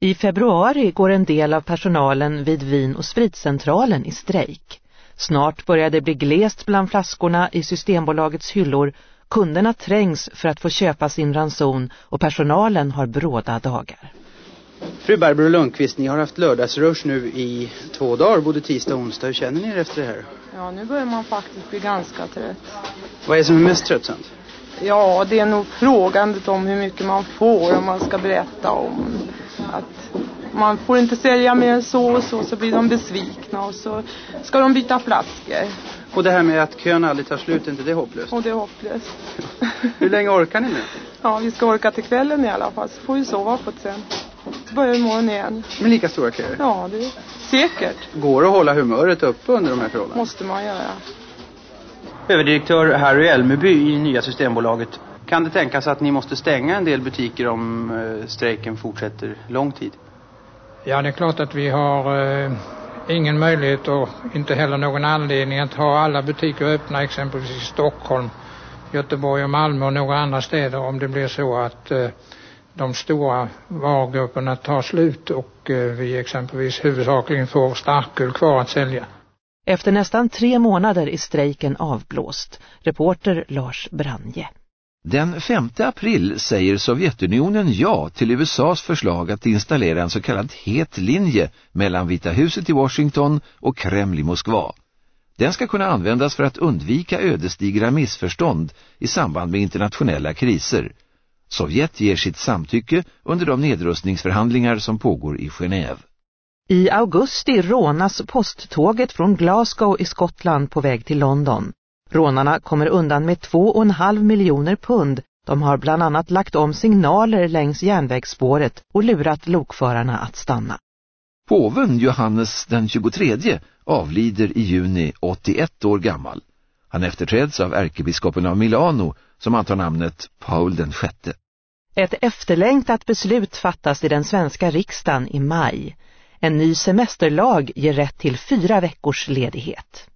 I februari går en del av personalen vid vin- och spritcentralen i strejk. Snart börjar det bli glest bland flaskorna i Systembolagets hyllor. Kunderna trängs för att få köpa sin ranson och personalen har bråda dagar. Fru Barbro Lundqvist, ni har haft lördagsrush nu i två dagar, både tisdag och onsdag. Hur känner ni er efter det här? Ja, nu börjar man faktiskt bli ganska trött. Vad är det som är mest tröttsamt? Ja, det är nog frågandet om hur mycket man får om man ska berätta om att man får inte sälja mer än så och så så blir de besvikna och så ska de byta flaskor. Och det här med att kön aldrig tar slut, är inte det hopplöst? Och det är hopplöst. Hur länge orkar ni med? Ja, vi ska orka till kvällen i alla fall så får vi sova på det sen. Så börjar imorgon igen. Med lika stora köer? Ja, det är säkert. Går det att hålla humöret uppe under de här förhållandena? Måste man göra. Överdirektör Harry Elmeby i nya Systembolaget. Kan det tänkas att ni måste stänga en del butiker om eh, strejken fortsätter lång tid? Ja, det är klart att vi har eh, ingen möjlighet och inte heller någon anledning att ha alla butiker öppna exempelvis i Stockholm, Göteborg och Malmö och några andra städer om det blir så att eh, de stora varugrupperna tar slut och eh, vi exempelvis huvudsakligen får starköl kvar att sälja. Efter nästan tre månader är strejken avblåst. Reporter Lars Branje. Den 5 april säger Sovjetunionen ja till USAs förslag att installera en så kallad het linje mellan Vita huset i Washington och Kreml i Moskva. Den ska kunna användas för att undvika ödesdigra missförstånd i samband med internationella kriser. Sovjet ger sitt samtycke under de nedrustningsförhandlingar som pågår i Genève. I augusti rånas posttåget från Glasgow i Skottland på väg till London. Rånarna kommer undan med 2,5 miljoner pund. De har bland annat lagt om signaler längs järnvägsspåret och lurat lokförarna att stanna. Påven Johannes den 23 avlider i juni 81 år gammal. Han efterträds av ärkebiskopen av Milano som antar namnet Paul den sjätte. Ett efterlängtat beslut fattas i den svenska riksdagen i maj. En ny semesterlag ger rätt till fyra veckors ledighet.